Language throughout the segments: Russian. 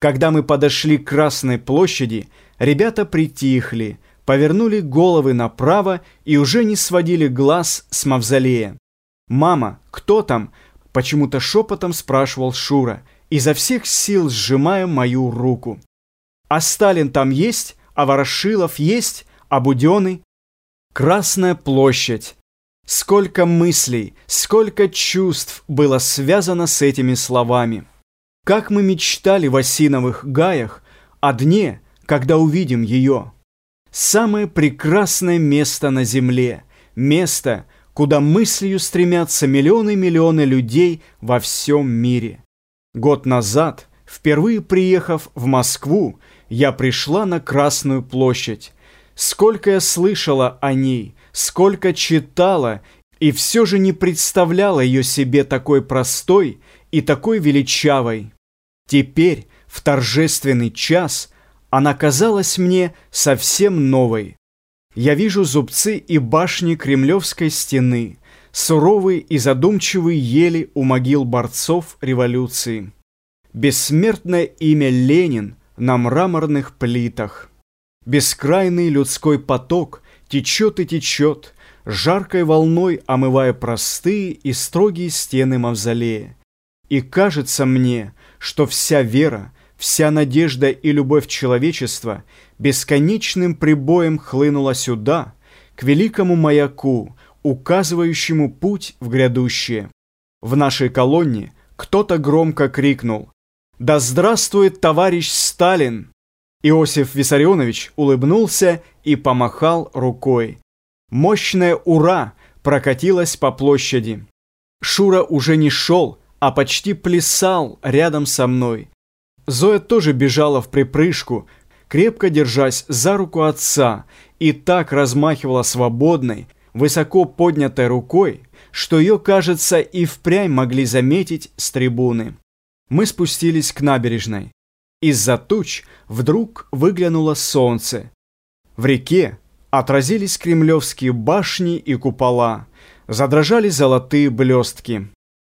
Когда мы подошли к Красной площади, ребята притихли, повернули головы направо и уже не сводили глаз с мавзолея. «Мама, кто там?» – почему-то шепотом спрашивал Шура, изо всех сил сжимая мою руку. «А Сталин там есть? А Ворошилов есть? А Буденный?» Красная площадь. Сколько мыслей, сколько чувств было связано с этими словами. Как мы мечтали в осиновых гаях о дне, когда увидим ее. Самое прекрасное место на земле, место, куда мыслью стремятся миллионы-миллионы людей во всем мире. Год назад, впервые приехав в Москву, я пришла на Красную площадь. Сколько я слышала о ней, сколько читала, и все же не представляла ее себе такой простой и такой величавой. Теперь, в торжественный час, она казалась мне совсем новой. Я вижу зубцы и башни Кремлевской стены, суровые и задумчивые ели у могил борцов революции. Бессмертное имя Ленин на мраморных плитах. Бескрайный людской поток течет и течет, жаркой волной омывая простые и строгие стены мавзолея. И кажется мне, что вся вера, вся надежда и любовь человечества бесконечным прибоем хлынула сюда, к великому маяку, указывающему путь в грядущее. В нашей колонне кто-то громко крикнул «Да здравствует товарищ Сталин!» Иосиф Виссарионович улыбнулся и помахал рукой. Мощное «Ура!» прокатилось по площади. Шура уже не шел, а почти плясал рядом со мной. Зоя тоже бежала в припрыжку, крепко держась за руку отца, и так размахивала свободной, высоко поднятой рукой, что ее, кажется, и впрямь могли заметить с трибуны. Мы спустились к набережной. Из-за туч вдруг выглянуло солнце. В реке отразились кремлевские башни и купола, задрожали золотые блестки.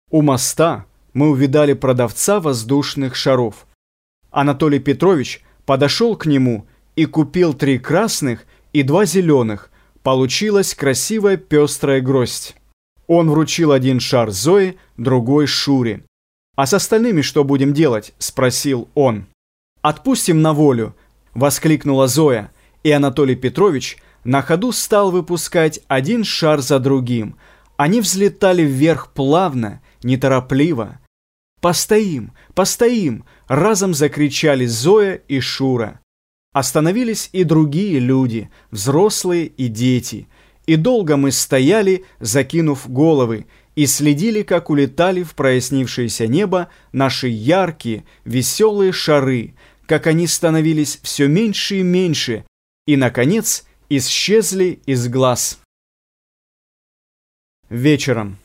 У моста мы увидали продавца воздушных шаров. Анатолий Петрович подошел к нему и купил три красных и два зеленых. Получилась красивая пестрая гроздь. Он вручил один шар Зое, другой Шуре. «А с остальными что будем делать?» – спросил он. «Отпустим на волю!» – воскликнула Зоя, и Анатолий Петрович на ходу стал выпускать один шар за другим. Они взлетали вверх плавно, неторопливо. «Постоим! Постоим!» – разом закричали Зоя и Шура. Остановились и другие люди, взрослые и дети. И долго мы стояли, закинув головы, и следили, как улетали в прояснившееся небо наши яркие, веселые шары, как они становились все меньше и меньше, и, наконец, исчезли из глаз. Вечером.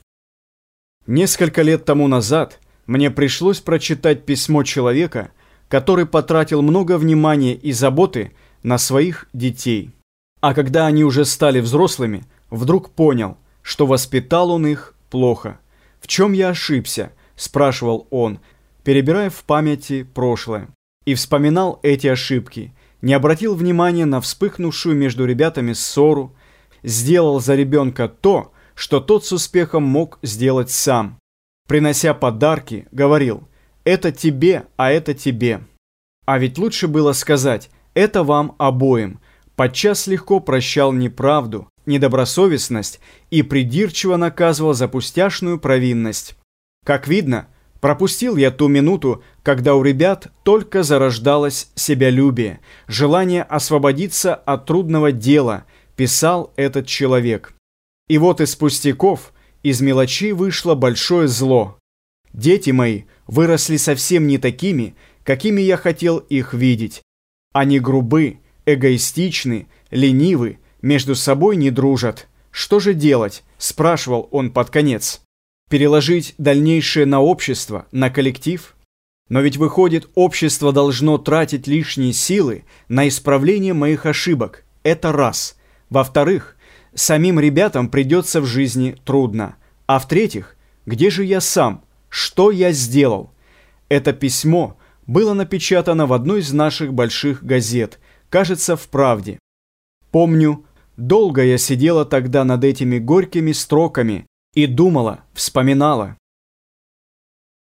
Несколько лет тому назад мне пришлось прочитать письмо человека, который потратил много внимания и заботы на своих детей. А когда они уже стали взрослыми, вдруг понял, что воспитал он их плохо. «В чем я ошибся?» – спрашивал он, перебирая в памяти прошлое. И вспоминал эти ошибки, не обратил внимания на вспыхнувшую между ребятами ссору, сделал за ребенка то, что тот с успехом мог сделать сам. Принося подарки, говорил «это тебе, а это тебе». А ведь лучше было сказать «это вам обоим». Подчас легко прощал неправду, недобросовестность и придирчиво наказывал за пустяшную провинность. Как видно, пропустил я ту минуту, когда у ребят только зарождалось себялюбие, желание освободиться от трудного дела, писал этот человек. И вот из пустяков, из мелочей вышло большое зло. Дети мои выросли совсем не такими, какими я хотел их видеть. Они грубы, эгоистичны, ленивы, между собой не дружат. Что же делать? Спрашивал он под конец. Переложить дальнейшее на общество, на коллектив? Но ведь выходит, общество должно тратить лишние силы на исправление моих ошибок. Это раз. Во-вторых, самим ребятам придется в жизни трудно. А в-третьих, где же я сам? Что я сделал? Это письмо было напечатано в одной из наших больших газет, кажется, в «Правде». Помню, долго я сидела тогда над этими горькими строками и думала, вспоминала.